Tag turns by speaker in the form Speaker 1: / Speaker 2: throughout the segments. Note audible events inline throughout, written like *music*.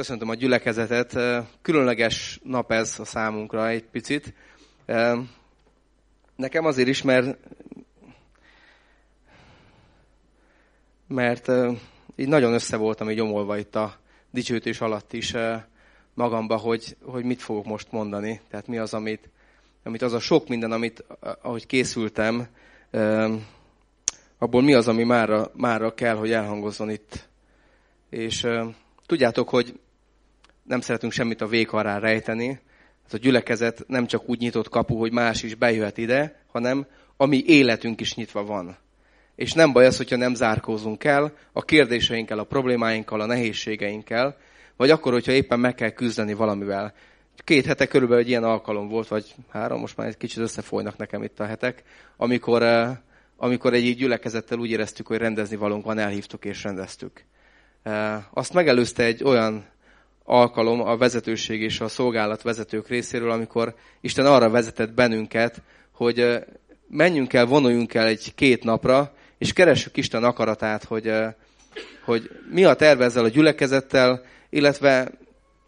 Speaker 1: Köszöntöm a gyülekezetet. Különleges nap ez a számunkra egy picit. Nekem azért is, mert, mert így nagyon össze voltam így omolva itt a dicsőítés alatt is magamba, hogy, hogy mit fogok most mondani. Tehát mi az, amit, amit az a sok minden, amit ahogy készültem, abból mi az, ami mára, mára kell, hogy elhangozzon itt. És tudjátok, hogy nem szeretünk semmit a vék alá rejteni. Ez a gyülekezet nem csak úgy nyitott kapu, hogy más is bejöhet ide, hanem a mi életünk is nyitva van. És nem baj az, hogyha nem zárkózunk el a kérdéseinkkel, a problémáinkkal, a nehézségeinkkel, vagy akkor, hogyha éppen meg kell küzdeni valamivel. Két hete körülbelül egy ilyen alkalom volt, vagy három, most már egy kicsit összefolynak nekem itt a hetek, amikor, eh, amikor egy gyülekezettel úgy éreztük, hogy rendezni valónk van, elhívtuk és rendeztük. Eh, azt megelőzte egy olyan alkalom a vezetőség és a szolgálat vezetők részéről, amikor Isten arra vezetett bennünket, hogy menjünk el, vonuljunk el egy két napra, és keressük Isten akaratát, hogy, hogy mi a terve ezzel a gyülekezettel, illetve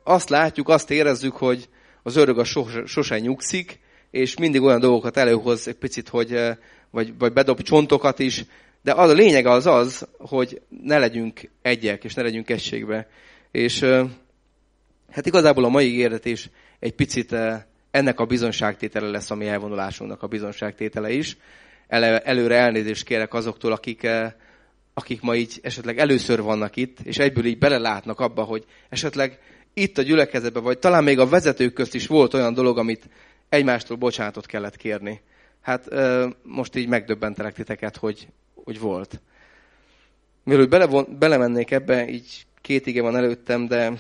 Speaker 1: azt látjuk, azt érezzük, hogy az örök a sose nyugszik, és mindig olyan dolgokat előhoz egy picit, hogy, vagy, vagy bedob csontokat is, de az a lényeg az az, hogy ne legyünk egyek, és ne legyünk egységbe. És Hát igazából a mai érdetés egy picit eh, ennek a bizonságtétele lesz a mi elvonulásunknak a bizonságtétele is. Előre elnézést kérek azoktól, akik, eh, akik ma így esetleg először vannak itt, és egyből így belelátnak abba, hogy esetleg itt a gyülekezetben, vagy talán még a vezetők közt is volt olyan dolog, amit egymástól bocsánatot kellett kérni. Hát eh, most így megdöbbentelek titeket, hogy, hogy volt. Mielőtt bele, belemennék ebbe, így két ige van előttem, de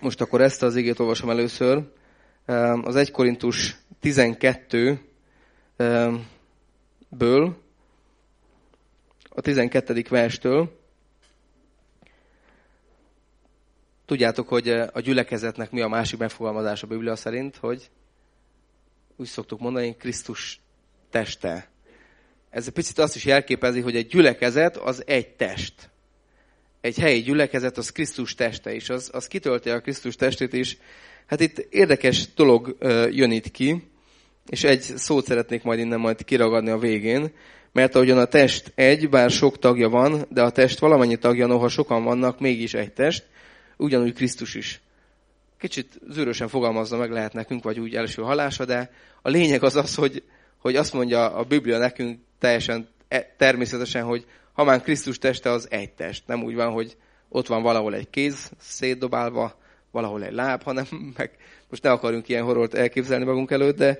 Speaker 1: most akkor ezt az igét olvasom először. Az 1 Korintus 12 ből, a 12. verstől. Tudjátok, hogy a gyülekezetnek mi a másik megfogalmazása a Biblia szerint, hogy úgy szoktuk mondani, Krisztus teste. Ez egy picit azt is jelképezi, hogy egy gyülekezet az egy test egy helyi gyülekezet, az Krisztus teste, és az, az kitölti a Krisztus testét is. Hát itt érdekes dolog jön itt ki, és egy szót szeretnék majd innen majd kiragadni a végén, mert ahogyan a test egy, bár sok tagja van, de a test valamennyi tagja, noha sokan vannak, mégis egy test, ugyanúgy Krisztus is. Kicsit zűrösen fogalmazza meg lehet nekünk, vagy úgy első halása, de a lényeg az az, hogy, hogy azt mondja a Biblia nekünk teljesen e, természetesen, hogy ha már Krisztus teste az egy test. Nem úgy van, hogy ott van valahol egy kéz szétdobálva, valahol egy láb, hanem *laughs* meg most ne akarjunk ilyen horrolt elképzelni magunk előtt, de,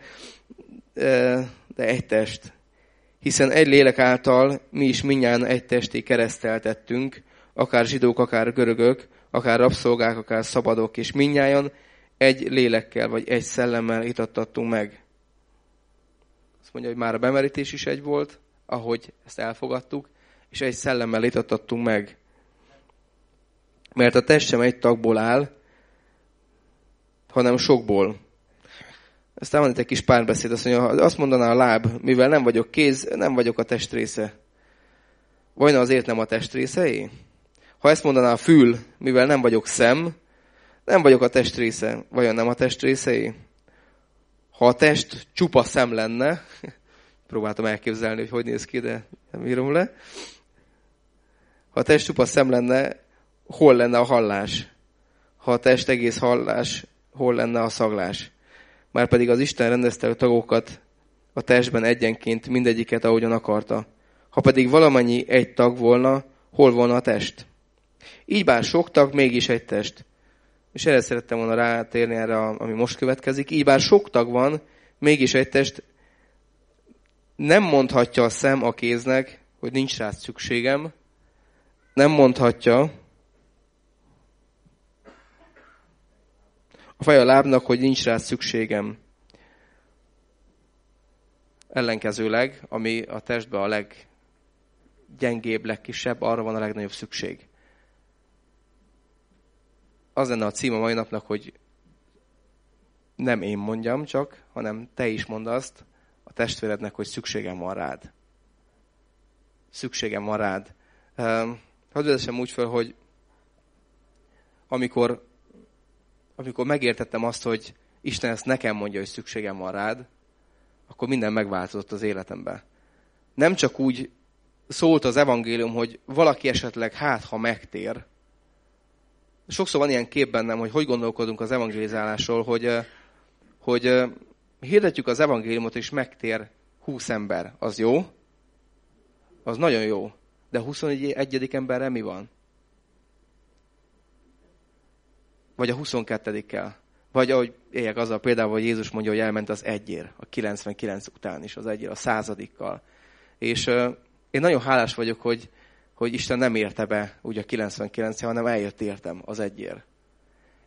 Speaker 1: de egy test. Hiszen egy lélek által mi is minnyáján egy testé kereszteltettünk, akár zsidók, akár görögök, akár rabszolgák, akár szabadok, és minnyáján egy lélekkel, vagy egy szellemmel itattattunk meg. Azt mondja, hogy már a bemerítés is egy volt, ahogy ezt elfogadtuk, és egy szellemmel itattattunk meg. Mert a test sem egy tagból áll, hanem sokból. Van itt egy kis párbeszéd, azt mondja, azt mondaná a láb, mivel nem vagyok kéz, nem vagyok a test része. Vajon azért nem a test részei? Ha ezt mondaná a fül, mivel nem vagyok szem, nem vagyok a test része, vajon nem a test részei? Ha a test csupa szem lenne, *laughs* próbáltam elképzelni, hogy hogy néz ki, de nem írom le. Ha a test csupa szem lenne, hol lenne a hallás? Ha a test egész hallás, hol lenne a szaglás? Márpedig az Isten rendezte a tagokat a testben egyenként mindegyiket, ahogyan akarta. Ha pedig valamennyi egy tag volna, hol volna a test? Így bár sok tag, mégis egy test. És erre szerettem volna rátérni erre, ami most következik. Így bár sok tag van, mégis egy test. Nem mondhatja a szem a kéznek, hogy nincs rá szükségem, nem mondhatja a fej a lábnak, hogy nincs rá szükségem. Ellenkezőleg, ami a testben a leggyengébb, legkisebb, arra van a legnagyobb szükség. Az lenne a cím mai napnak, hogy nem én mondjam csak, hanem te is mondd azt a testvérednek, hogy szükségem van rád. Szükségem van rád. Hadd vezessem úgy fel, hogy amikor, amikor megértettem azt, hogy Isten ezt nekem mondja, hogy szükségem van rád, akkor minden megváltozott az életemben. Nem csak úgy szólt az evangélium, hogy valaki esetleg hát, ha megtér. Sokszor van ilyen kép bennem, hogy hogy gondolkodunk az evangélizálásról, hogy, hogy hirdetjük az evangéliumot, és megtér 20 ember. Az jó? Az nagyon jó. De 21. emberre mi van? Vagy a 22-kel? Vagy ahogy éljek azzal például, hogy Jézus mondja, hogy elment az egyér, a 99 után is az egyér, a századikkal. És uh, én nagyon hálás vagyok, hogy, hogy Isten nem érte be úgy a 99 hanem eljött értem az egyér.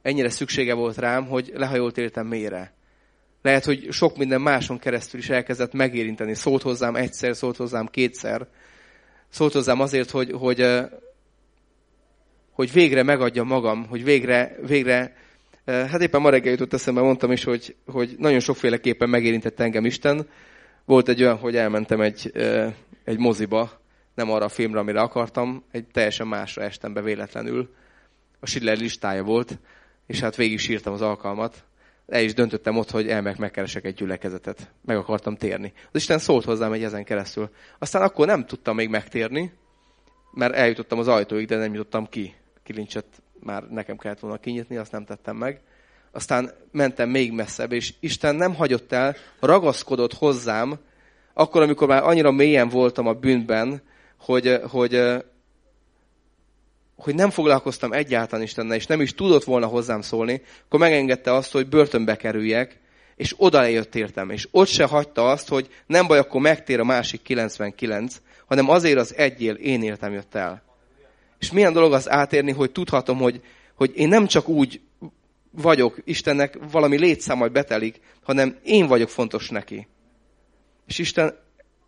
Speaker 1: Ennyire szüksége volt rám, hogy lehajolt értem mélyre. Lehet, hogy sok minden máson keresztül is elkezdett megérinteni. Szólt hozzám egyszer, szólt hozzám kétszer. Szólt hozzám azért, hogy, hogy, hogy végre megadja magam, hogy végre, végre hát éppen ma reggel jutott eszembe, mondtam is, hogy, hogy nagyon sokféleképpen megérintett engem Isten. Volt egy olyan, hogy elmentem egy, egy moziba, nem arra a filmre, amire akartam, egy teljesen másra estem be véletlenül. A Schiller listája volt, és hát végig sírtam az alkalmat el is döntöttem ott, hogy elmegyek megkeresek egy gyülekezetet. Meg akartam térni. Az Isten szólt hozzám egy ezen keresztül. Aztán akkor nem tudtam még megtérni, mert eljutottam az ajtóig, de nem jutottam ki. Kilincset már nekem kellett volna kinyitni, azt nem tettem meg. Aztán mentem még messzebb, és Isten nem hagyott el, ragaszkodott hozzám, akkor, amikor már annyira mélyen voltam a bűnben, hogy, hogy hogy nem foglalkoztam egyáltalán Istennel, és nem is tudott volna hozzám szólni, akkor megengedte azt, hogy börtönbe kerüljek, és oda jött értem, és ott se hagyta azt, hogy nem baj, akkor megtér a másik 99, hanem azért az egyél én értem jött el. És milyen dolog az átérni, hogy tudhatom, hogy, hogy én nem csak úgy vagyok, Istennek valami létszám majd betelik, hanem én vagyok fontos neki. És Isten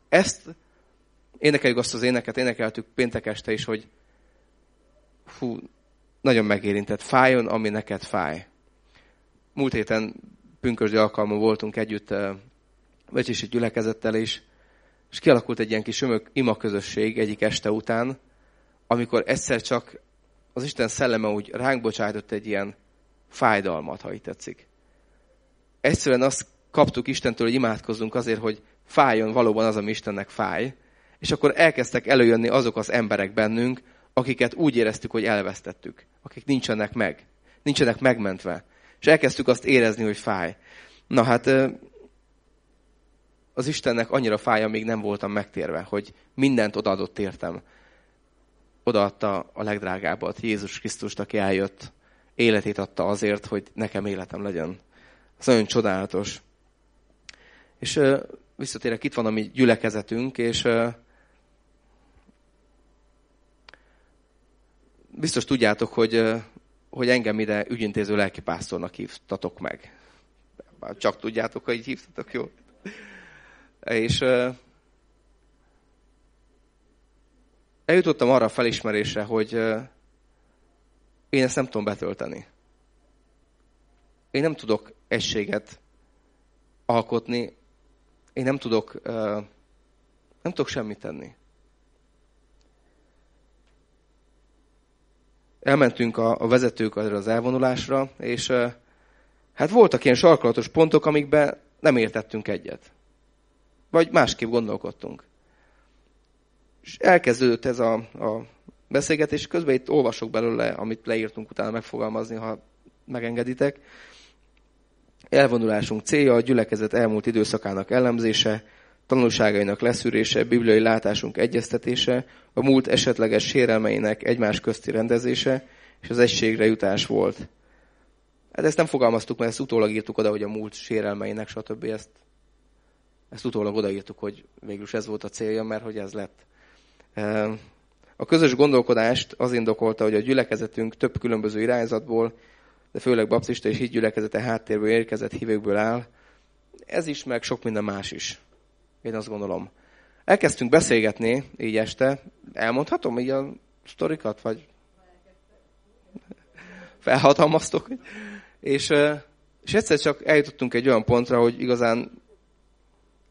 Speaker 1: ezt, énekeljük azt az éneket, énekeltük péntek este is, hogy fú, nagyon megérintett. Fájjon, ami neked fáj. Múlt héten pünkösdi alkalmon voltunk együtt egy gyülekezettel is, és kialakult egy ilyen kis ömök ima közösség egyik este után, amikor egyszer csak az Isten szelleme úgy ránk bocsájtott egy ilyen fájdalmat, ha így tetszik. Egyszerűen azt kaptuk Istentől, hogy imádkozzunk azért, hogy fájjon valóban az, ami Istennek fáj, és akkor elkezdtek előjönni azok az emberek bennünk, akiket úgy éreztük, hogy elvesztettük, akik nincsenek meg, nincsenek megmentve. És elkezdtük azt érezni, hogy fáj. Na hát az Istennek annyira fáj, amíg nem voltam megtérve, hogy mindent odaadott értem. Odaadta a legdrágábbat, Jézus Krisztust, aki eljött, életét adta azért, hogy nekem életem legyen. Ez nagyon csodálatos. És visszatérek, itt van a mi gyülekezetünk, és biztos tudjátok, hogy, hogy engem ide ügyintéző lelkipásztornak hívtatok meg. Csak tudjátok, hogy így hívtatok, jó? És eljutottam arra a felismerésre, hogy én ezt nem tudom betölteni. Én nem tudok egységet alkotni, én nem tudok, nem tudok semmit tenni. Elmentünk a, a vezetők az elvonulásra, és hát voltak ilyen sarkalatos pontok, amikben nem értettünk egyet. Vagy másképp gondolkodtunk. És elkezdődött ez a, a beszélgetés, közben itt olvasok belőle, amit leírtunk utána megfogalmazni, ha megengeditek. Elvonulásunk célja a gyülekezet elmúlt időszakának elemzése, tanulságainak leszűrése, bibliai látásunk egyeztetése, a múlt esetleges sérelmeinek egymás közti rendezése, és az egységre jutás volt. Hát ezt nem fogalmaztuk, mert ezt utólag írtuk oda, hogy a múlt sérelmeinek, stb. Ezt, ezt utólag odaírtuk, hogy végül ez volt a célja, mert hogy ez lett. A közös gondolkodást az indokolta, hogy a gyülekezetünk több különböző irányzatból, de főleg baptista és hídgyülekezete háttérből érkezett hívőkből áll. Ez is, meg sok minden más is. Én azt gondolom. Elkezdtünk beszélgetni így este. Elmondhatom így a sztorikat, vagy felhatalmaztok? És, és egyszer csak eljutottunk egy olyan pontra, hogy igazán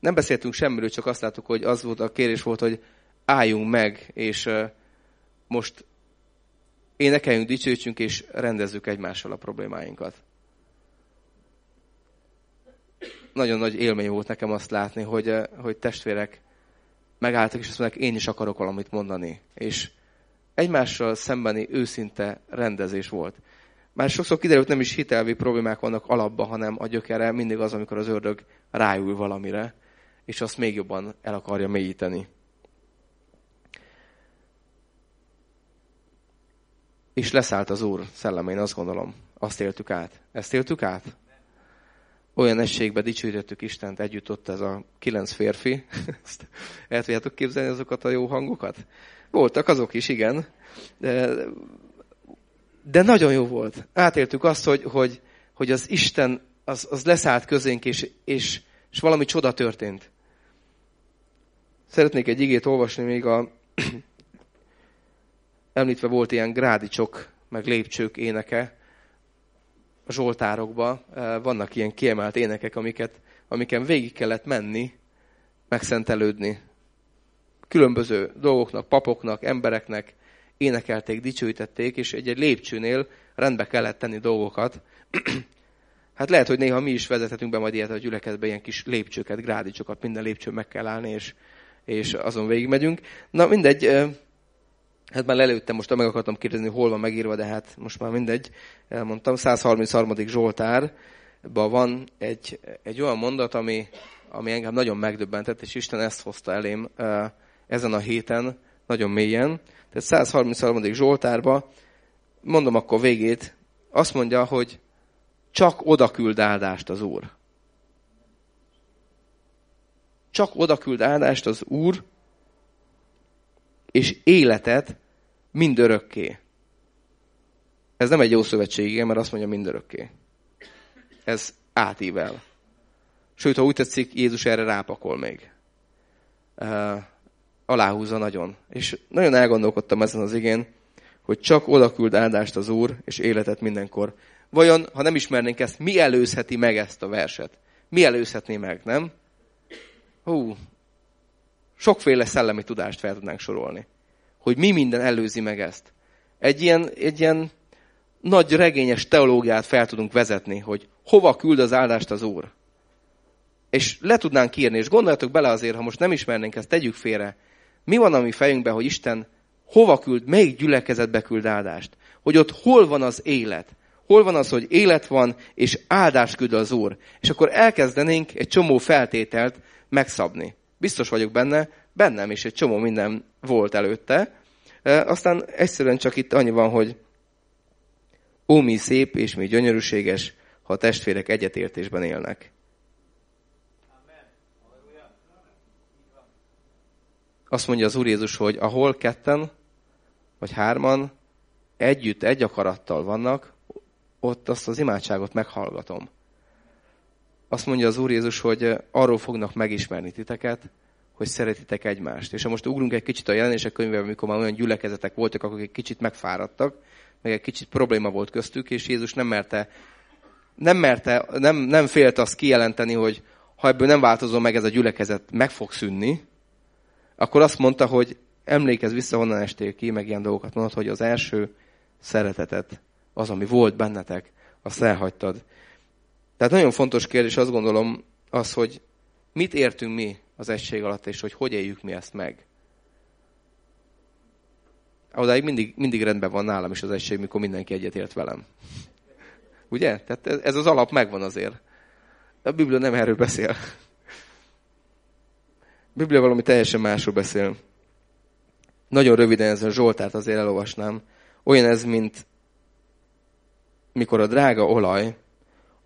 Speaker 1: nem beszéltünk semmiről, csak azt láttuk, hogy az volt a kérés volt, hogy álljunk meg, és most énekeljünk, dicsőítsünk és rendezzük egymással a problémáinkat. Nagyon nagy élmény volt nekem azt látni, hogy, eh, hogy testvérek megálltak, és azt mondják, én is akarok valamit mondani. És egymással szembeni őszinte rendezés volt. Már sokszor kiderült, nem is hitelvi problémák vannak alapban, hanem a gyökere mindig az, amikor az ördög rájul valamire, és azt még jobban el akarja mélyíteni. És leszállt az Úr szellemén, azt gondolom. Azt éltük át. Ezt éltük át? Olyan egységbe dicsőítettük Istent együtt ott ez a kilenc férfi. *laughs* Ezt el tudjátok képzelni azokat a jó hangokat? Voltak azok is, igen. De, de nagyon jó volt. Átéltük azt, hogy, hogy, hogy az Isten az, az leszállt közénk, és, és, és valami csoda történt. Szeretnék egy igét olvasni még a *clears throat* említve volt ilyen grádicsok, meg lépcsők éneke a zsoltárokba. Vannak ilyen kiemelt énekek, amiket, amiken végig kellett menni, megszentelődni. Különböző dolgoknak, papoknak, embereknek énekelték, dicsőítették, és egy-egy lépcsőnél rendbe kellett tenni dolgokat. *clears throat* hát lehet, hogy néha mi is vezethetünk be majd ilyet a gyülekezetbe, ilyen kis lépcsőket, grádicsokat, minden lépcső meg kell állni, és, és azon végigmegyünk. Na mindegy, Hát már lelőttem, most meg akartam kérdezni, hol van megírva, de hát most már mindegy, elmondtam. 133. Zsoltárban van egy, egy olyan mondat, ami, ami engem nagyon megdöbbentett, és Isten ezt hozta elém ezen a héten, nagyon mélyen. Tehát 133. Zsoltárba, mondom akkor végét, azt mondja, hogy csak oda küld áldást az Úr. Csak oda küld áldást az Úr, és életet mindörökké. Ez nem egy jó szövetség, mert azt mondja mindörökké. Ez átível. Sőt, ha úgy tetszik, Jézus erre rápakol még. Uh, aláhúzza nagyon. És nagyon elgondolkodtam ezen az igén, hogy csak oda küld áldást az Úr, és életet mindenkor. Vajon, ha nem ismernénk ezt, mi előzheti meg ezt a verset? Mi előzhetné meg, nem? Hú, sokféle szellemi tudást fel tudnánk sorolni hogy mi minden előzi meg ezt. Egy ilyen, egy ilyen nagy regényes teológiát fel tudunk vezetni, hogy hova küld az áldást az Úr. És le tudnánk írni, és gondoljatok bele azért, ha most nem ismernénk ezt, tegyük félre. Mi van a mi fejünkben, hogy Isten hova küld, melyik gyülekezetbe küld áldást? Hogy ott hol van az élet? Hol van az, hogy élet van, és áldást küld az Úr? És akkor elkezdenénk egy csomó feltételt megszabni. Biztos vagyok benne, bennem is egy csomó minden volt előtte. Aztán egyszerűen csak itt annyi van, hogy ó, mi szép és mi gyönyörűséges, ha a testvérek egyetértésben élnek. Azt mondja az Úr Jézus, hogy ahol ketten vagy hárman együtt, egy akarattal vannak, ott azt az imádságot meghallgatom. Azt mondja az Úr Jézus, hogy arról fognak megismerni titeket, hogy szeretitek egymást. És ha most ugrunk egy kicsit a jelenések könyvében, amikor már olyan gyülekezetek voltak, akik egy kicsit megfáradtak, meg egy kicsit probléma volt köztük, és Jézus nem merte, nem merte, nem, nem félt azt kijelenteni, hogy ha ebből nem változom meg ez a gyülekezet, meg fog szűnni, akkor azt mondta, hogy emlékezz vissza, honnan estél ki, meg ilyen dolgokat mondott, hogy az első szeretetet, az, ami volt bennetek, azt elhagytad. Tehát nagyon fontos kérdés, azt gondolom, az, hogy mit értünk mi az egység alatt, és hogy hogy éljük mi ezt meg. Odáig mindig, mindig rendben van nálam is az egység, mikor mindenki egyetért velem. Ugye? Tehát ez az alap megvan azért. A Biblia nem erről beszél. A Biblia valami teljesen másról beszél. Nagyon röviden ezen Zsoltárt azért elolvasnám. Olyan ez, mint mikor a drága olaj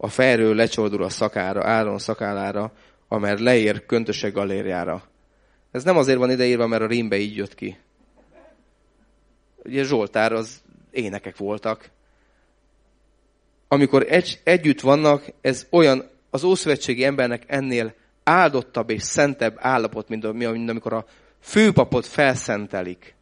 Speaker 1: a fejről lecsordul a szakára, Áron szakálára, amely leér köntöse galériára. Ez nem azért van ideírva, mert a rímbe így jött ki. Ugye Zsoltár az énekek voltak. Amikor egy, együtt vannak, ez olyan, az ószövetségi embernek ennél áldottabb és szentebb állapot, mint, mint amikor a főpapot felszentelik.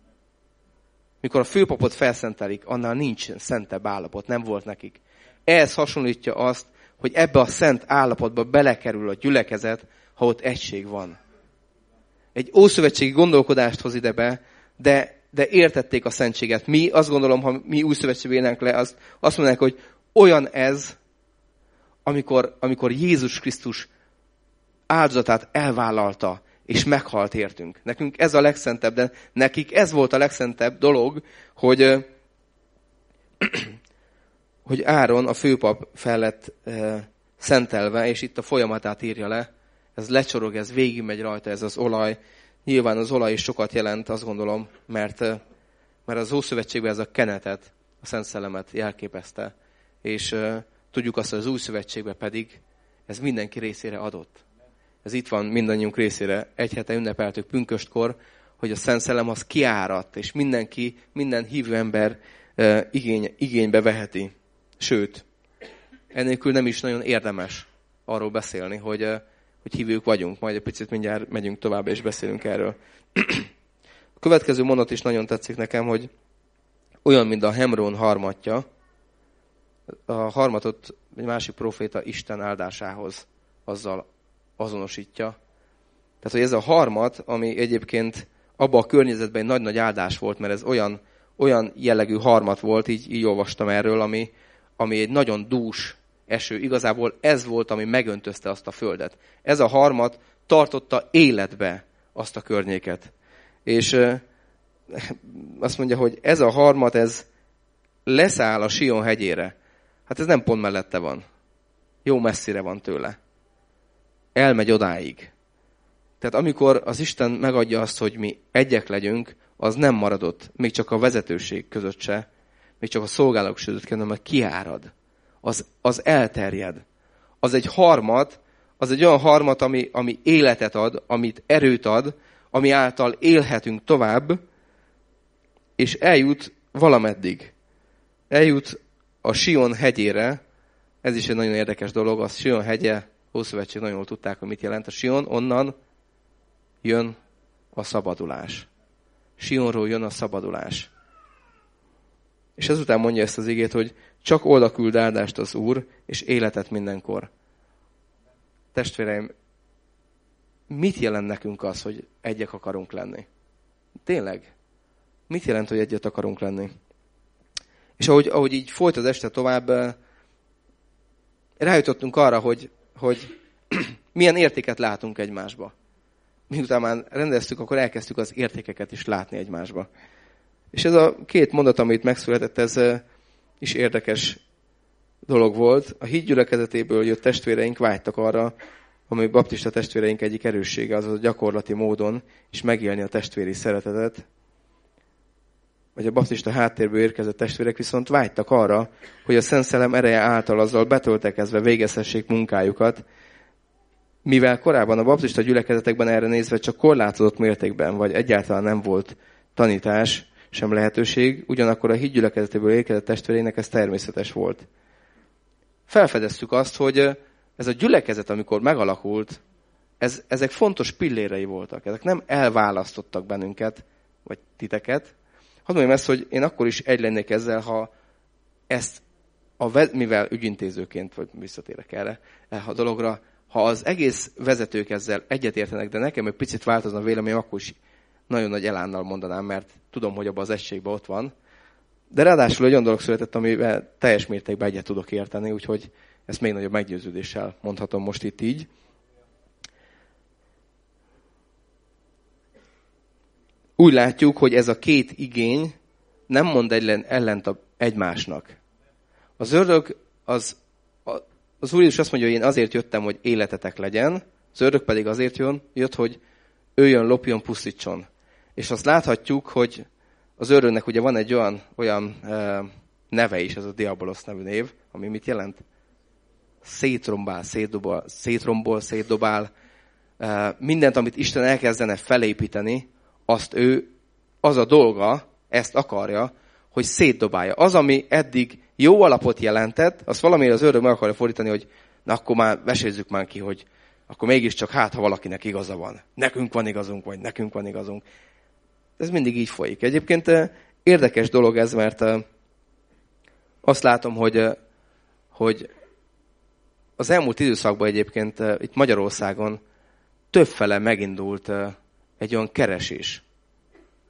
Speaker 1: Mikor a főpapot felszentelik, annál nincs szentebb állapot, nem volt nekik. Ehhez hasonlítja azt, hogy ebbe a szent állapotba belekerül a gyülekezet, ha ott egység van. Egy ószövetségi gondolkodást hoz ide be, de, de értették a szentséget. Mi azt gondolom, ha mi új szövetségben le, azt, azt mondanák, hogy olyan ez, amikor, amikor Jézus Krisztus áldozatát elvállalta, és meghalt értünk. Nekünk ez a legszentebb, de nekik ez volt a legszentebb dolog, hogy, hogy Áron, a főpap felett szentelve, és itt a folyamatát írja le, ez lecsorog, ez végigmegy rajta, ez az olaj. Nyilván az olaj is sokat jelent, azt gondolom, mert, mert az Ószövetségben ez a kenetet, a Szent Szellemet jelképezte. És uh, tudjuk azt, hogy az Új Szövetségben pedig ez mindenki részére adott. Ez itt van mindannyiunk részére. Egy hete ünnepeltük pünköstkor, hogy a Szent Szellem az kiáradt, és mindenki, minden hívő ember uh, igény, igénybe veheti. Sőt, ennélkül nem is nagyon érdemes arról beszélni, hogy, hogy hívők vagyunk. Majd egy picit mindjárt megyünk tovább és beszélünk erről. A következő mondat is nagyon tetszik nekem, hogy olyan, mint a Hemron harmatja, a harmatot egy másik proféta Isten áldásához azzal azonosítja. Tehát, hogy ez a harmat, ami egyébként abban a környezetben egy nagy-nagy áldás volt, mert ez olyan, olyan jellegű harmat volt, így, így olvastam erről, ami, ami egy nagyon dús eső. Igazából ez volt, ami megöntözte azt a földet. Ez a harmat tartotta életbe azt a környéket. És *laughs* azt mondja, hogy ez a harmat, ez leszáll a Sion hegyére. Hát ez nem pont mellette van. Jó messzire van tőle. Elmegy odáig. Tehát amikor az Isten megadja azt, hogy mi egyek legyünk, az nem maradott, még csak a vezetőség között se, még csak a szolgálók között, hanem kiárad az, az elterjed. Az egy harmat, az egy olyan harmat, ami, ami életet ad, amit erőt ad, ami által élhetünk tovább, és eljut valameddig. Eljut a Sion hegyére, ez is egy nagyon érdekes dolog, a Sion hegye, Ószövetség nagyon jól tudták, hogy mit jelent. A Sion, onnan jön a szabadulás. Sionról jön a szabadulás. És ezután mondja ezt az igét, hogy csak oda küld áldást az Úr, és életet mindenkor. Testvéreim, mit jelent nekünk az, hogy egyek akarunk lenni? Tényleg? Mit jelent, hogy egyet akarunk lenni? És ahogy, ahogy így folyt az este tovább, eh, rájutottunk arra, hogy, hogy *clears throat* milyen értéket látunk egymásba. Miután már rendeztük, akkor elkezdtük az értékeket is látni egymásba. És ez a két mondat, amit megszületett, ez eh, is érdekes dolog volt. A híd gyülekezetéből jött testvéreink vágytak arra, ami baptista testvéreink egyik erőssége, azaz a gyakorlati módon is megélni a testvéri szeretetet. Vagy a baptista háttérből érkezett testvérek viszont vágytak arra, hogy a Szent Szellem ereje által azzal betöltekezve végezhessék munkájukat, mivel korábban a baptista gyülekezetekben erre nézve csak korlátozott mértékben, vagy egyáltalán nem volt tanítás, sem lehetőség, ugyanakkor a hídgyülekezetéből érkezett testvéreinek ez természetes volt. Felfedeztük azt, hogy ez a gyülekezet, amikor megalakult, ez, ezek fontos pillérei voltak. Ezek nem elválasztottak bennünket, vagy titeket. Hadd mondjam ezt, hogy én akkor is egy lennék ezzel, ha ezt, a, mivel ügyintézőként, vagy visszatérek erre a dologra, ha az egész vezetők ezzel egyetértenek, de nekem egy picit változna a véleményem, akkor is nagyon nagy elánnal mondanám, mert tudom, hogy abban az egységben ott van. De ráadásul egy olyan dolog született, amivel teljes mértékben egyet tudok érteni, úgyhogy ezt még nagyobb meggyőződéssel mondhatom most itt így. Úgy látjuk, hogy ez a két igény nem mond ellen, ellent egymásnak. Az ördög, az, az Úr is azt mondja, hogy én azért jöttem, hogy életetek legyen, az ördög pedig azért jön, jött, hogy ő jön, lopjon, pusztítson. És azt láthatjuk, hogy az örönnek ugye van egy olyan, olyan neve is, ez a Diabolos nevű név, ami mit jelent? Szétrombál, szétdobál, szétrombol, szétdobál. Mindent, amit Isten elkezdene felépíteni, azt ő, az a dolga, ezt akarja, hogy szétdobálja. Az, ami eddig jó alapot jelentett, azt valamire az ördög meg akarja fordítani, hogy na akkor már vesézzük már ki, hogy akkor mégiscsak hát, ha valakinek igaza van. Nekünk van igazunk, vagy nekünk van igazunk. Ez mindig így folyik. Egyébként eh, érdekes dolog ez, mert eh, azt látom, hogy, eh, hogy az elmúlt időszakban egyébként itt Magyarországon többfele megindult egy olyan keresés.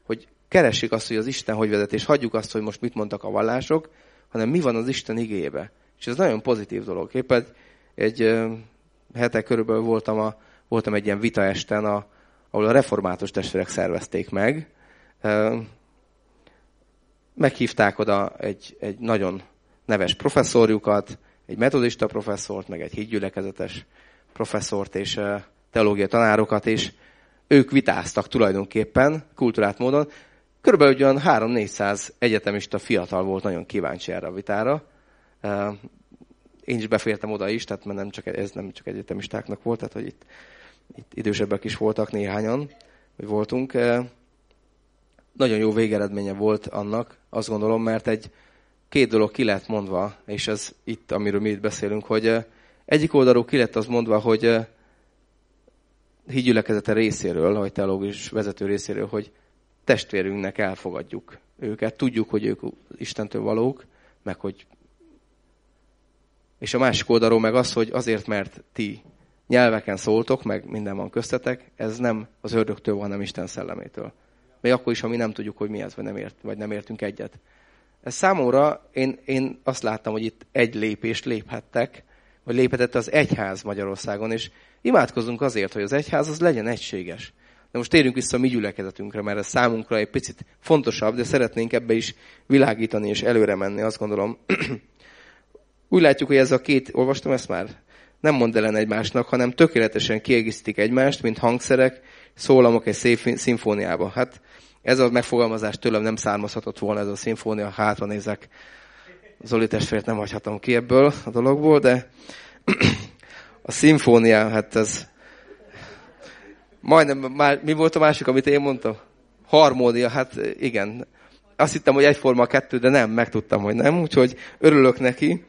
Speaker 1: Hogy keressük azt, hogy az Isten hogy vezet, és hagyjuk azt, hogy most mit mondtak a vallások, hanem mi van az Isten igébe. És ez nagyon pozitív dolog. Éppen egy, egy hete körülbelül voltam, a, voltam egy ilyen vitaesten, a, ahol a református testvérek szervezték meg. Meghívták oda egy, egy nagyon neves professzorjukat, egy metodista professzort, meg egy hídgyülekezetes professzort és teológia tanárokat, és ők vitáztak tulajdonképpen, kultúrát módon. Körülbelül olyan 3-400 egyetemista fiatal volt nagyon kíváncsi erre a vitára. Én is befértem oda is, tehát nem csak, ez nem csak egyetemistáknak volt, tehát hogy itt, itt idősebbek is voltak néhányan, hogy voltunk. Nagyon jó végeredménye volt annak, azt gondolom, mert egy két dolog ki lett mondva, és ez itt, amiről mi itt beszélünk, hogy egyik oldalról ki lett az mondva, hogy hídgyülekezete részéről, vagy teológus vezető részéről, hogy testvérünknek elfogadjuk őket, tudjuk, hogy ők Istentől valók, meg hogy és a másik oldalról meg az, hogy azért, mert ti nyelveken szóltok, meg minden van köztetek, ez nem az ördögtől van, hanem Isten szellemétől. Még akkor is, ha mi nem tudjuk, hogy mi ez, vagy nem, ért, vagy nem értünk egyet. Ez számomra, én, én azt láttam, hogy itt egy lépést léphettek, vagy léphetett az egyház Magyarországon, és imádkozunk azért, hogy az egyház az legyen egységes. De most térjünk vissza a mi gyülekezetünkre, mert ez számunkra egy picit fontosabb, de szeretnénk ebbe is világítani és előre menni, azt gondolom. *clears throat* Úgy látjuk, hogy ez a két, olvastam ezt már? Nem mond ellen egymásnak, hanem tökéletesen kiegészítik egymást, mint hangszerek, szólamok egy szép szimfóniába. Hát ez a megfogalmazás tőlem nem származhatott volna ez a szimfónia, hátra nézek. Zoli testvért nem hagyhatom ki ebből a dologból, de *clears throat* a szimfónia, hát ez majdnem, már, mi volt a másik, amit én mondtam? Harmónia, hát igen. Azt hittem, hogy egyforma a kettő, de nem, megtudtam, hogy nem, úgyhogy örülök neki.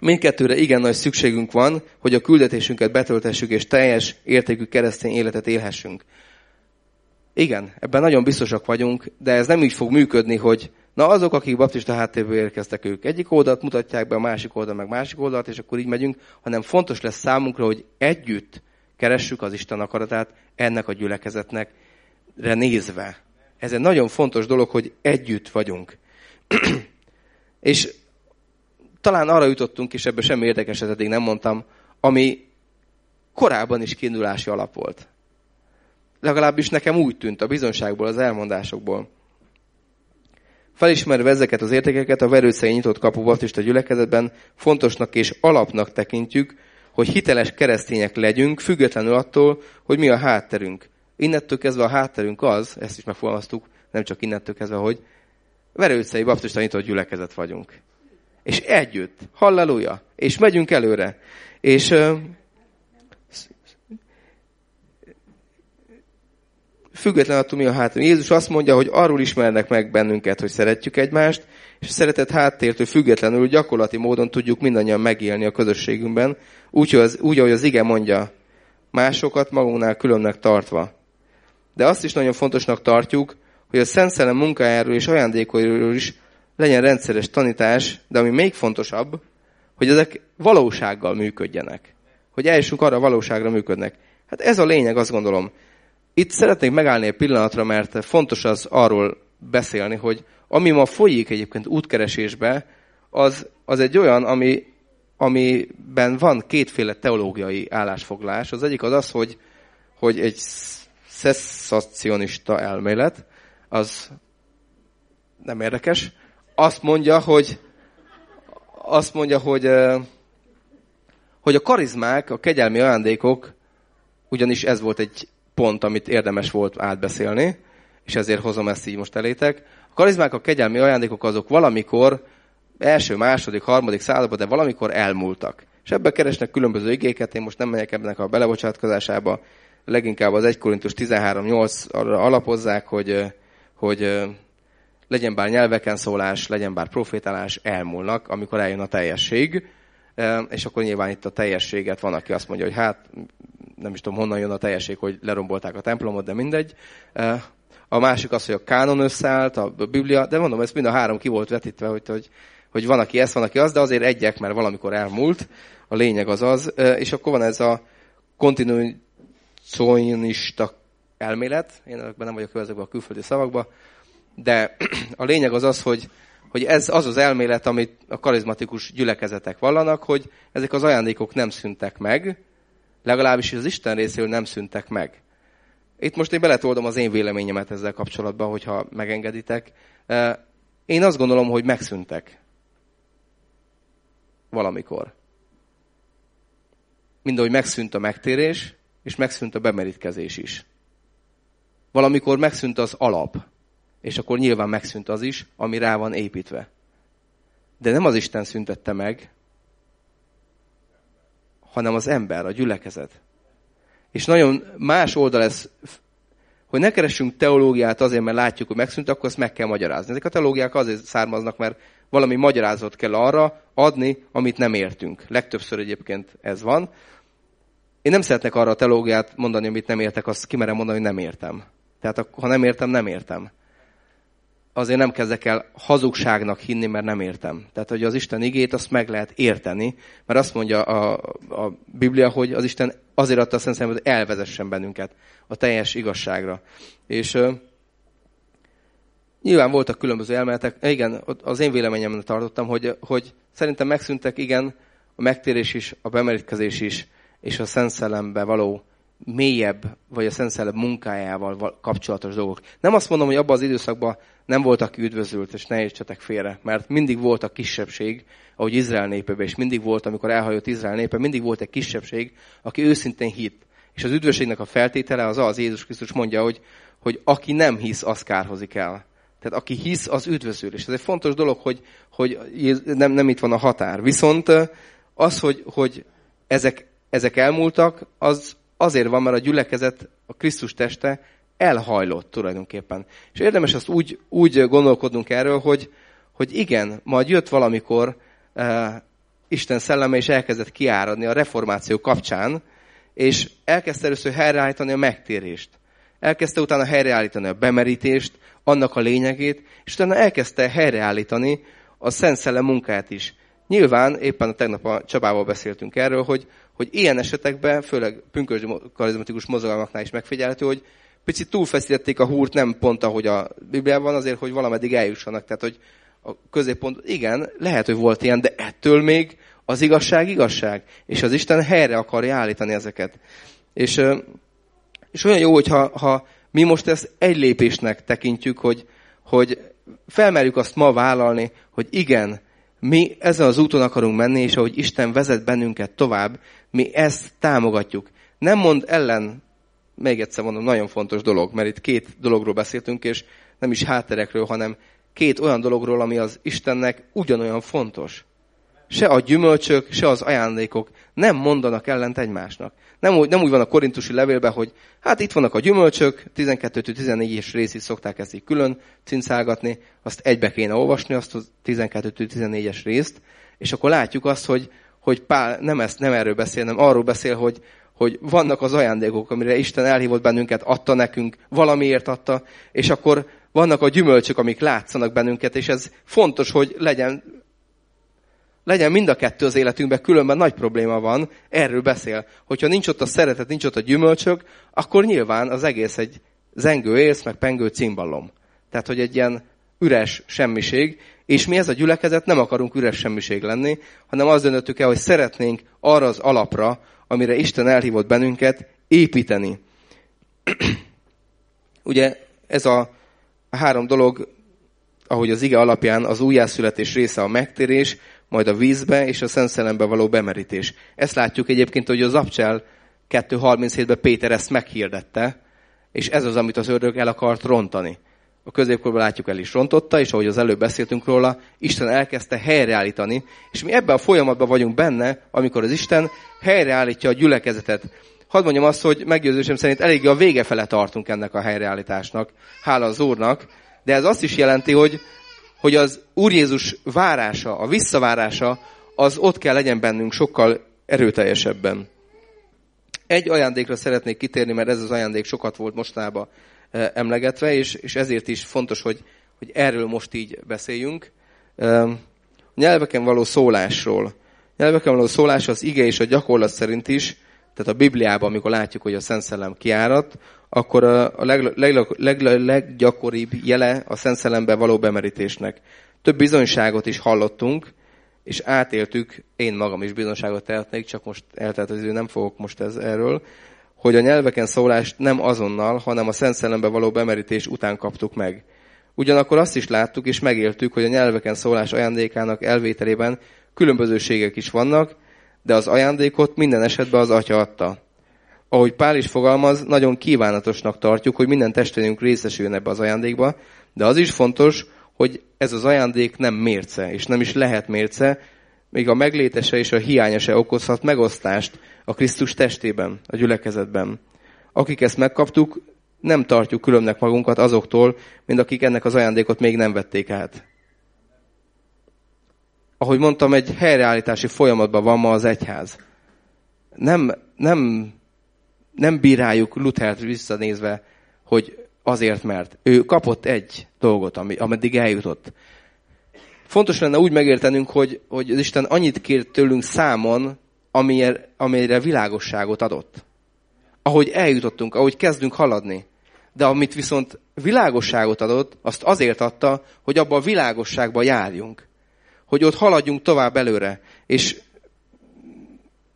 Speaker 1: Mindkettőre igen nagy szükségünk van, hogy a küldetésünket betöltessük, és teljes értékű keresztény életet élhessünk. Igen, ebben nagyon biztosak vagyunk, de ez nem úgy fog működni, hogy na azok, akik baptista háttérből érkeztek, ők egyik oldalt mutatják be, a másik oldal meg másik oldalt, és akkor így megyünk, hanem fontos lesz számunkra, hogy együtt keressük az Isten akaratát ennek a gyülekezetnek nézve. Ez egy nagyon fontos dolog, hogy együtt vagyunk. *clears throat* és talán arra jutottunk, és ebben semmi érdekeset eddig nem mondtam, ami korábban is kiindulási alap volt. Legalábbis nekem úgy tűnt a bizonságból, az elmondásokból. Felismerve ezeket az értékeket, a verőszei nyitott kapu baptista gyülekezetben fontosnak és alapnak tekintjük, hogy hiteles keresztények legyünk, függetlenül attól, hogy mi a hátterünk. Innettől kezdve a hátterünk az, ezt is megfogalmaztuk, nem csak innettől kezdve, hogy verőszei baptista nyitott gyülekezet vagyunk. És együtt, halleluja, és megyünk előre. És Független attól, mi a háttér. Jézus azt mondja, hogy arról ismernek meg bennünket, hogy szeretjük egymást, és a szeretet háttértől függetlenül gyakorlati módon tudjuk mindannyian megélni a közösségünkben, úgy, az, úgy ahogy az ige mondja, másokat magunknál különnek tartva. De azt is nagyon fontosnak tartjuk, hogy a Szent Szellem munkájáról és ajándékairól is legyen rendszeres tanítás, de ami még fontosabb, hogy ezek valósággal működjenek. Hogy eljussunk arra valóságra működnek. Hát ez a lényeg, azt gondolom. Itt szeretnék megállni egy pillanatra, mert fontos az arról beszélni, hogy ami ma folyik egyébként útkeresésbe, az, az egy olyan, ami, amiben van kétféle teológiai állásfoglás. Az egyik az az, hogy, hogy egy szesszacionista elmélet, az nem érdekes. Azt mondja, hogy azt mondja, hogy, hogy a karizmák, a kegyelmi ajándékok, ugyanis ez volt egy pont, amit érdemes volt átbeszélni, és ezért hozom ezt így most elétek. A karizmák, a kegyelmi ajándékok azok valamikor, első, második, harmadik században, de valamikor elmúltak. És ebben keresnek különböző igéket, én most nem megyek ebben a belebocsátkozásába, leginkább az 1 Korintus 13.8 arra alapozzák, hogy, hogy legyen bár nyelveken szólás, legyen bár profétálás, elmúlnak, amikor eljön a teljesség. És akkor nyilván itt a teljességet van, aki azt mondja, hogy hát nem is tudom honnan jön a teljesség, hogy lerombolták a templomot, de mindegy. A másik az, hogy a kánon összeállt, a Biblia, de mondom, ez mind a három ki volt vetítve, hogy, hogy, hogy van, aki ez, van, aki az, de azért egyek, mert valamikor elmúlt. A lényeg az az. És akkor van ez a kontinuacionista elmélet, én ebben nem vagyok ezekben a külföldi szavakban, de *clears throat* a lényeg az az, hogy, hogy ez az az elmélet, amit a karizmatikus gyülekezetek vallanak, hogy ezek az ajándékok nem szüntek meg, legalábbis az Isten részéről nem szüntek meg. Itt most én beletoldom az én véleményemet ezzel kapcsolatban, hogyha megengeditek. Én azt gondolom, hogy megszűntek. Valamikor. Mind ahogy megszűnt a megtérés, és megszűnt a bemerítkezés is. Valamikor megszűnt az alap, és akkor nyilván megszűnt az is, ami rá van építve. De nem az Isten szüntette meg, hanem az ember, a gyülekezet. És nagyon más oldal ez, hogy ne keressünk teológiát azért, mert látjuk, hogy megszűnt, akkor ezt meg kell magyarázni. Ezek a teológiák azért származnak, mert valami magyarázat kell arra adni, amit nem értünk. Legtöbbször egyébként ez van. Én nem szeretnek arra a teológiát mondani, amit nem értek, azt kimerem mondani, hogy nem értem. Tehát ha nem értem, nem értem. Azért nem kezdek el hazugságnak hinni, mert nem értem. Tehát, hogy az Isten igét, azt meg lehet érteni, mert azt mondja a, a Biblia, hogy az Isten azért adta a Szent hogy elvezessen bennünket a teljes igazságra. És uh, nyilván voltak különböző elméletek. Igen, az én véleményemben tartottam, hogy, hogy szerintem megszűntek, igen, a megtérés is, a bemerítkezés is, és a Szent Szellembe való mélyebb, vagy a Szent Szellem munkájával kapcsolatos dolgok. Nem azt mondom, hogy abban az időszakban nem voltak üdvözült, és ne értsetek félre, mert mindig volt a kisebbség, ahogy Izrael népében, és mindig volt, amikor elhajott Izrael népe, mindig volt egy kisebbség, aki őszintén hit. És az üdvösségnek a feltétele az az, Jézus Krisztus mondja, hogy, hogy aki nem hisz, az kárhozik el. Tehát aki hisz, az üdvözül. És ez egy fontos dolog, hogy, hogy nem, nem itt van a határ. Viszont az, hogy, hogy ezek, ezek elmúltak, az azért van, mert a gyülekezet, a Krisztus teste elhajlott tulajdonképpen. És érdemes azt úgy, úgy gondolkodnunk erről, hogy, hogy igen, majd jött valamikor uh, Isten szelleme, és elkezdett kiáradni a reformáció kapcsán, és elkezdte először helyreállítani a megtérést. Elkezdte utána helyreállítani a bemerítést, annak a lényegét, és utána elkezdte helyreállítani a Szent Szellem munkáját is. Nyilván, éppen a tegnap a Csabával beszéltünk erről, hogy, hogy ilyen esetekben, főleg pünkösdi karizmatikus mozgalmaknál is megfigyelhető, hogy picit túlfeszítették a húrt, nem pont ahogy a Bibliában, azért, hogy valameddig eljussanak. Tehát, hogy a középpont, igen, lehet, hogy volt ilyen, de ettől még az igazság igazság. És az Isten helyre akarja állítani ezeket. És, és olyan jó, hogyha ha mi most ezt egy lépésnek tekintjük, hogy, hogy felmerjük azt ma vállalni, hogy igen, mi ezen az úton akarunk menni, és ahogy Isten vezet bennünket tovább, mi ezt támogatjuk. Nem mond ellen, még egyszer mondom, nagyon fontos dolog, mert itt két dologról beszéltünk, és nem is hátterekről, hanem két olyan dologról, ami az Istennek ugyanolyan fontos. Se a gyümölcsök, se az ajándékok nem mondanak ellent egymásnak. Nem úgy, nem úgy van a korintusi levélben, hogy hát itt vannak a gyümölcsök, 12-14-es részét szokták ezt így külön cincálgatni, azt egybe kéne olvasni, azt a 12-14-es részt, és akkor látjuk azt, hogy, hogy Pál nem, ezt, nem erről beszél, hanem arról beszél, hogy, hogy vannak az ajándékok, amire Isten elhívott bennünket, adta nekünk, valamiért adta, és akkor vannak a gyümölcsök, amik látszanak bennünket, és ez fontos, hogy legyen legyen mind a kettő az életünkben, különben nagy probléma van, erről beszél. Hogyha nincs ott a szeretet, nincs ott a gyümölcsök, akkor nyilván az egész egy zengő élsz, meg pengő cimballom. Tehát, hogy egy ilyen üres semmiség, és mi ez a gyülekezet nem akarunk üres semmiség lenni, hanem azt döntöttük el, hogy szeretnénk arra az alapra, amire Isten elhívott bennünket, építeni. *clears throat* Ugye ez a három dolog, ahogy az ige alapján az újjászületés része a megtérés, majd a vízbe és a Szent Szellembe való bemerítés. Ezt látjuk egyébként, hogy az Abcsel 2.37-ben Péter ezt meghirdette, és ez az, amit az ördög el akart rontani. A középkorban látjuk el is rontotta, és ahogy az előbb beszéltünk róla, Isten elkezdte helyreállítani, és mi ebben a folyamatban vagyunk benne, amikor az Isten helyreállítja a gyülekezetet. Hadd mondjam azt, hogy meggyőzősem szerint eléggé a vége fele tartunk ennek a helyreállításnak, hála az Úrnak, de ez azt is jelenti, hogy hogy az Úr Jézus várása, a visszavárása, az ott kell legyen bennünk sokkal erőteljesebben. Egy ajándékra szeretnék kitérni, mert ez az ajándék sokat volt mostanában emlegetve, és, és ezért is fontos, hogy, hogy erről most így beszéljünk. A nyelveken való szólásról. A nyelveken való szólás az ige és a gyakorlat szerint is tehát a Bibliában, amikor látjuk, hogy a Szent Szellem kiárat, akkor a, leg, leg, leg, leggyakoribb jele a Szent Szellembe való bemerítésnek. Több bizonyságot is hallottunk, és átéltük, én magam is bizonyságot tehetnék, csak most eltelt az idő, nem fogok most ez erről, hogy a nyelveken szólást nem azonnal, hanem a Szent Szellembe való bemerítés után kaptuk meg. Ugyanakkor azt is láttuk és megéltük, hogy a nyelveken szólás ajándékának elvételében különbözőségek is vannak, de az ajándékot minden esetben az Atya adta. Ahogy Pál is fogalmaz, nagyon kívánatosnak tartjuk, hogy minden testvérünk részesüljön ebbe az ajándékba, de az is fontos, hogy ez az ajándék nem mérce, és nem is lehet mérce, még a meglétese és a hiánya se okozhat megosztást a Krisztus testében, a gyülekezetben. Akik ezt megkaptuk, nem tartjuk különnek magunkat azoktól, mint akik ennek az ajándékot még nem vették át. Ahogy mondtam, egy helyreállítási folyamatban van ma az egyház. Nem, nem, nem bíráljuk Luthert visszanézve, hogy azért, mert ő kapott egy dolgot, ami, ameddig eljutott. Fontos lenne úgy megértenünk, hogy, hogy az Isten annyit kér tőlünk számon, amire, amire világosságot adott. Ahogy eljutottunk, ahogy kezdünk haladni. De amit viszont világosságot adott, azt azért adta, hogy abba a világosságba járjunk. Hogy ott haladjunk tovább előre. És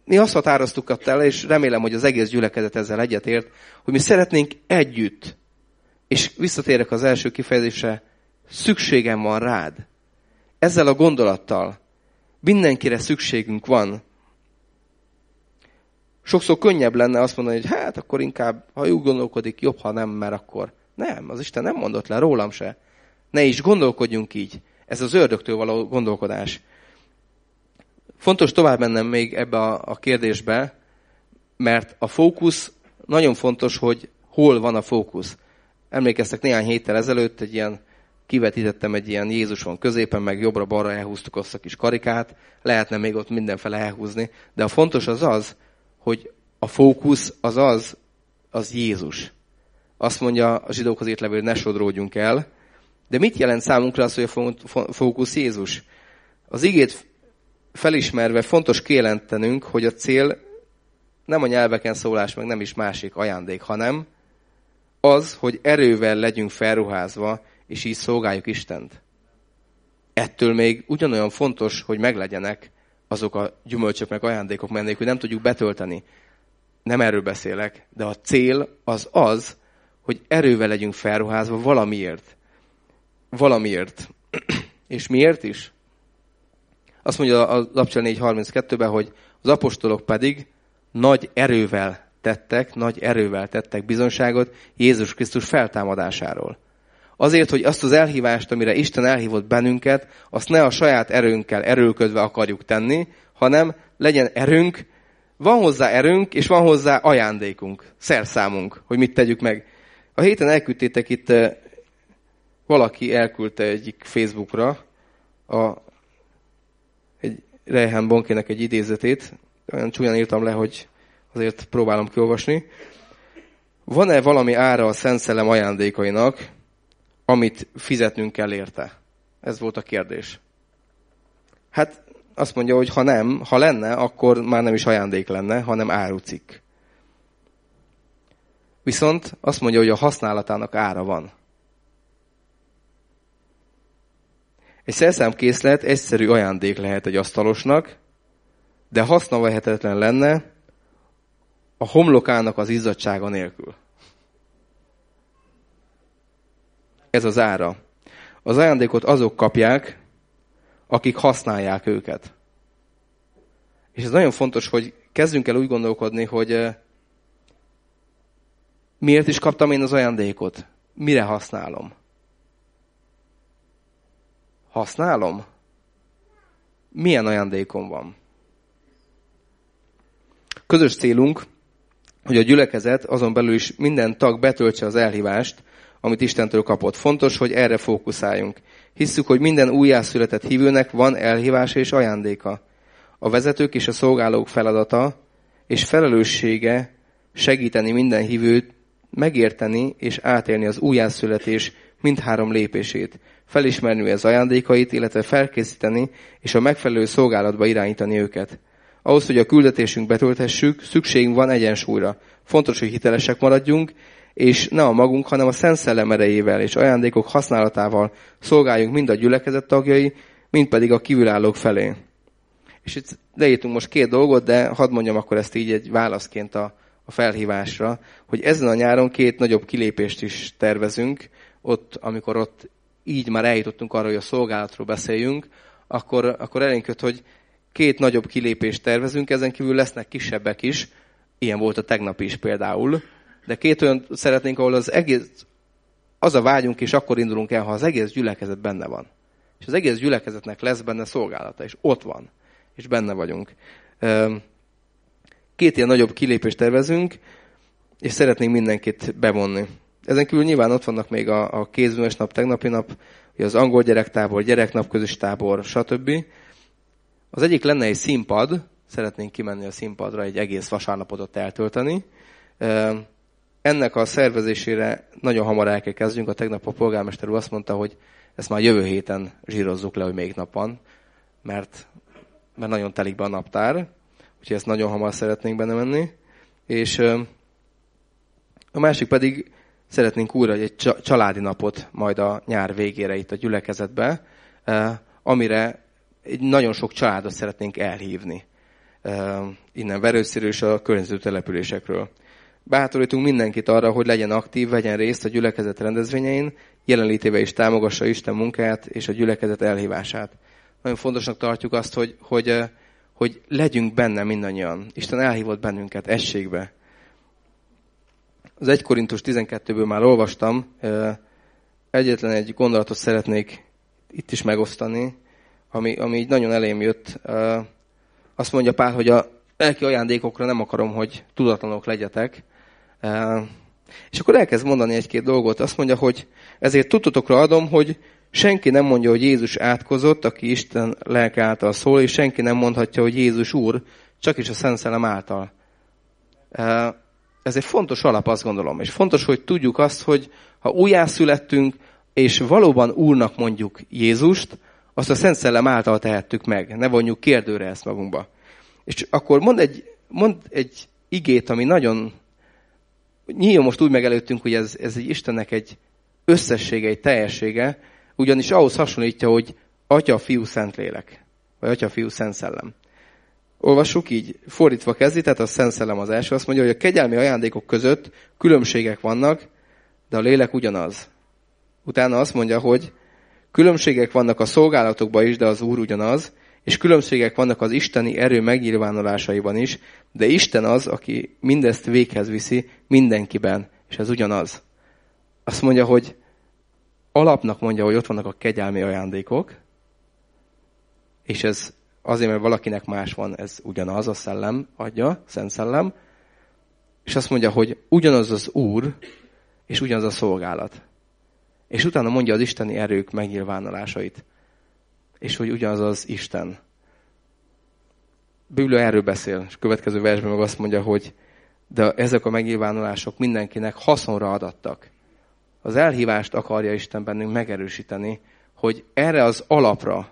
Speaker 1: mi azt határoztuk el, és remélem, hogy az egész gyülekezet ezzel egyetért, hogy mi szeretnénk együtt és visszatérek az első kifejezésre, szükségem van rád. Ezzel a gondolattal mindenkire szükségünk van. Sokszor könnyebb lenne azt mondani, hogy hát akkor inkább, ha úgy gondolkodik, jobb, ha nem, mert akkor. Nem, az Isten nem mondott le, rólam se. Ne is gondolkodjunk így. Ez az ördögtől való gondolkodás. Fontos tovább mennem még ebbe a, a kérdésbe, mert a fókusz, nagyon fontos, hogy hol van a fókusz. Emlékeztek néhány héttel ezelőtt egy ilyen, kivetítettem egy ilyen Jézus van középen, meg jobbra-balra elhúztuk azt a kis karikát, lehetne még ott mindenfele elhúzni, de a fontos az az, hogy a fókusz az az, az Jézus. Azt mondja a zsidókhoz írt levél, ne sodródjunk el, de mit jelent számunkra az, hogy a fókusz Jézus? Az igét felismerve fontos kijelentenünk, hogy a cél nem a nyelveken szólás, meg nem is másik ajándék, hanem az, hogy erővel legyünk felruházva, és így szolgáljuk Istent. Ettől még ugyanolyan fontos, hogy meglegyenek azok a gyümölcsök meg ajándékok, mert hogy nem tudjuk betölteni. Nem erről beszélek, de a cél az az, hogy erővel legyünk felruházva valamiért. Valamiért. *clears throat* és miért is? Azt mondja a Lapcsel 4.32-ben, hogy az apostolok pedig nagy erővel tettek, nagy erővel tettek bizonságot Jézus Krisztus feltámadásáról. Azért, hogy azt az elhívást, amire Isten elhívott bennünket, azt ne a saját erőnkkel erőlködve akarjuk tenni, hanem legyen erőnk, van hozzá erőnk, és van hozzá ajándékunk, szerszámunk, hogy mit tegyük meg. A héten elküldtétek itt, valaki elküldte egyik Facebookra a, egy Rehan Bonkének egy idézetét, olyan csúnyán írtam le, hogy azért próbálom kiolvasni. Van-e valami ára a Szent Szellem ajándékainak, amit fizetnünk kell érte? Ez volt a kérdés. Hát azt mondja, hogy ha nem, ha lenne, akkor már nem is ajándék lenne, hanem árucik. Viszont azt mondja, hogy a használatának ára van. Egy szerszámkészlet egyszerű ajándék lehet egy asztalosnak, de hasznavehetetlen lenne, a homlokának az izzadsága nélkül. Ez az ára. Az ajándékot azok kapják, akik használják őket. És ez nagyon fontos, hogy kezdjünk el úgy gondolkodni, hogy miért is kaptam én az ajándékot? Mire használom? Használom? Milyen ajándékom van? Közös célunk, hogy a gyülekezet azon belül is minden tag betöltse az elhívást, amit Istentől kapott. Fontos, hogy erre fókuszáljunk. Hisszük, hogy minden újjászületett hívőnek van elhívása és ajándéka. A vezetők és a szolgálók feladata és felelőssége segíteni minden hívőt megérteni és átélni az újjászületés mindhárom lépését, felismerni az ajándékait, illetve felkészíteni és a megfelelő szolgálatba irányítani őket. Ahhoz, hogy a küldetésünk betölthessük, szükségünk van egyensúlyra. Fontos, hogy hitelesek maradjunk, és ne a magunk, hanem a Szent Szellem erejével és ajándékok használatával szolgáljunk mind a gyülekezet tagjai, mind pedig a kívülállók felé. És itt leírtunk most két dolgot, de hadd mondjam akkor ezt így egy válaszként a, a felhívásra, hogy ezen a nyáron két nagyobb kilépést is tervezünk, ott, amikor ott így már eljutottunk arra, hogy a szolgálatról beszéljünk, akkor, akkor elénk hogy két nagyobb kilépést tervezünk, ezen kívül lesznek kisebbek is, ilyen volt a tegnap is például, de két olyan szeretnénk, ahol az egész, az a vágyunk, és akkor indulunk el, ha az egész gyülekezet benne van. És az egész gyülekezetnek lesz benne szolgálata, és ott van, és benne vagyunk. Két ilyen nagyobb kilépést tervezünk, és szeretnénk mindenkit bevonni. Ezen kívül nyilván ott vannak még a, a kézműves nap, tegnapi nap, az angol gyerektábor, gyereknap tábor, stb. Az egyik lenne egy színpad, szeretnénk kimenni a színpadra, egy egész vasárnapot ott eltölteni. Ennek a szervezésére nagyon hamar el kell kezdjünk. A tegnap a polgármester úr azt mondta, hogy ezt már jövő héten zsírozzuk le, hogy még nap van, mert, mert nagyon telik be a naptár, úgyhogy ezt nagyon hamar szeretnénk benne menni. És a másik pedig szeretnénk újra egy családi napot majd a nyár végére itt a gyülekezetbe, amire egy nagyon sok családot szeretnénk elhívni innen Verőszéről és a környező településekről. Bátorítunk mindenkit arra, hogy legyen aktív, vegyen részt a gyülekezet rendezvényein, jelenlétével is támogassa Isten munkáját és a gyülekezet elhívását. Nagyon fontosnak tartjuk azt, hogy, hogy, hogy legyünk benne mindannyian. Isten elhívott bennünket egységbe. Az 1 Korintus 12-ből már olvastam, egyetlen egy gondolatot szeretnék itt is megosztani, ami, ami így nagyon elém jött. Azt mondja Pál, hogy a lelki ajándékokra nem akarom, hogy tudatlanok legyetek. És akkor elkezd mondani egy-két dolgot. Azt mondja, hogy ezért tudtotokra adom, hogy senki nem mondja, hogy Jézus átkozott, aki Isten lelke által szól, és senki nem mondhatja, hogy Jézus Úr, csak is a Szent Szellem által. Ez egy fontos alap, azt gondolom. És fontos, hogy tudjuk azt, hogy ha újjászülettünk, és valóban Úrnak mondjuk Jézust, azt a Szent Szellem által tehettük meg. Ne vonjuk kérdőre ezt magunkba. És akkor mond egy, mond egy igét, ami nagyon nyíljon most úgy meg előttünk, hogy ez, ez egy Istennek egy összessége, egy teljessége, ugyanis ahhoz hasonlítja, hogy Atya, Fiú, Szentlélek, vagy Atya, Fiú, Szent Szellem. Olvassuk így, fordítva kezdi, tehát a Szent Szellem az első, azt mondja, hogy a kegyelmi ajándékok között különbségek vannak, de a lélek ugyanaz. Utána azt mondja, hogy különbségek vannak a szolgálatokban is, de az Úr ugyanaz, és különbségek vannak az isteni erő megnyilvánulásaiban is, de Isten az, aki mindezt véghez viszi mindenkiben, és ez ugyanaz. Azt mondja, hogy alapnak mondja, hogy ott vannak a kegyelmi ajándékok, és ez azért, mert valakinek más van, ez ugyanaz a szellem adja, szent szellem, és azt mondja, hogy ugyanaz az Úr, és ugyanaz a szolgálat. És utána mondja az isteni erők megnyilvánulásait és hogy ugyanaz az Isten. Biblia erről beszél, és a következő versben meg azt mondja, hogy de ezek a megnyilvánulások mindenkinek haszonra adattak. Az elhívást akarja Isten bennünk megerősíteni, hogy erre az alapra,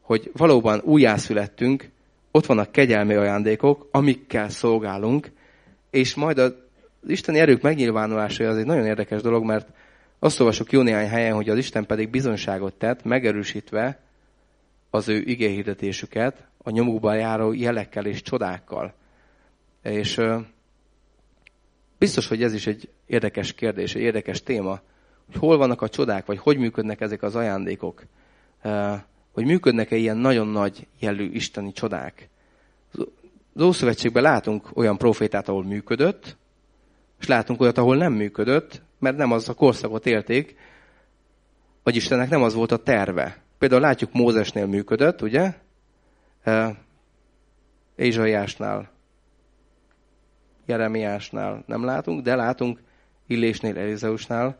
Speaker 1: hogy valóban újjászülettünk, ott vannak kegyelmi ajándékok, amikkel szolgálunk, és majd az isteni erők megnyilvánulása az egy nagyon érdekes dolog, mert azt olvasok jó néhány helyen, hogy az Isten pedig bizonyságot tett, megerősítve, az ő igéhirdetésüket a nyomukban járó jelekkel és csodákkal. És biztos, hogy ez is egy érdekes kérdés, egy érdekes téma, hogy hol vannak a csodák, vagy hogy működnek ezek az ajándékok. Hogy működnek-e ilyen nagyon nagy jelű isteni csodák. Az Ószövetségben látunk olyan profétát, ahol működött, és látunk olyat, ahol nem működött, mert nem az a korszakot élték, vagy Istennek nem az volt a terve. Például látjuk Mózesnél működött, ugye? Ézsaiásnál, Jeremiásnál nem látunk, de látunk Illésnél, Elizeusnál,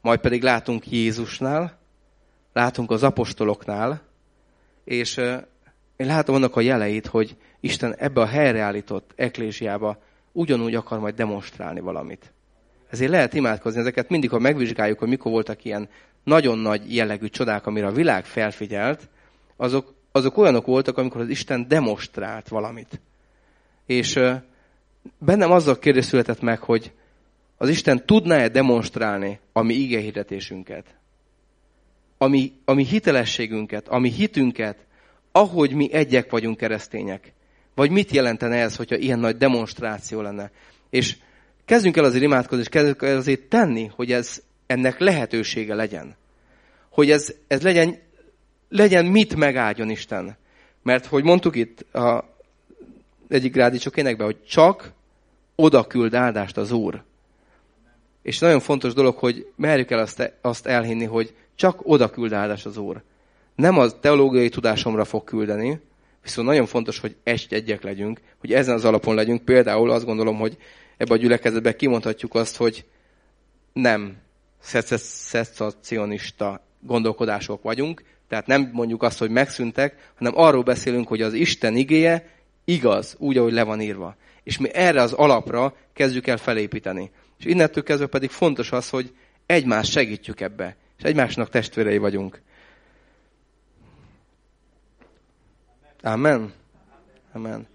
Speaker 1: majd pedig látunk Jézusnál, látunk az apostoloknál, és én látom annak a jeleit, hogy Isten ebbe a helyreállított eklésiába ugyanúgy akar majd demonstrálni valamit. Ezért lehet imádkozni ezeket mindig, ha megvizsgáljuk, hogy mikor voltak ilyen nagyon nagy jellegű csodák, amire a világ felfigyelt, azok azok olyanok voltak, amikor az Isten demonstrált valamit. És bennem azzal kérdés született meg, hogy az Isten tudná-e demonstrálni a mi hirdetésünket, ami, ami hitelességünket, ami hitünket, ahogy mi egyek vagyunk keresztények. Vagy mit jelentene ez, hogyha ilyen nagy demonstráció lenne? És kezdjünk el azért imádkozni, és kezdjünk el azért tenni, hogy ez ennek lehetősége legyen. Hogy ez, ez legyen, legyen mit megáldjon Isten. Mert, hogy mondtuk itt a egyik rádicsok énekben, hogy csak oda küld áldást az Úr. És nagyon fontos dolog, hogy merjük el azt, azt elhinni, hogy csak oda küld áldást az Úr. Nem az teológiai tudásomra fog küldeni, viszont nagyon fontos, hogy egy-egyek legyünk, hogy ezen az alapon legyünk. Például azt gondolom, hogy ebbe a gyülekezetben kimondhatjuk azt, hogy nem szecesszionista gondolkodások vagyunk, tehát nem mondjuk azt, hogy megszűntek, hanem arról beszélünk, hogy az Isten igéje igaz, úgy, ahogy le van írva. És mi erre az alapra kezdjük el felépíteni. És innentől kezdve pedig fontos az, hogy egymást segítjük ebbe, és egymásnak testvérei vagyunk. Amen. Amen.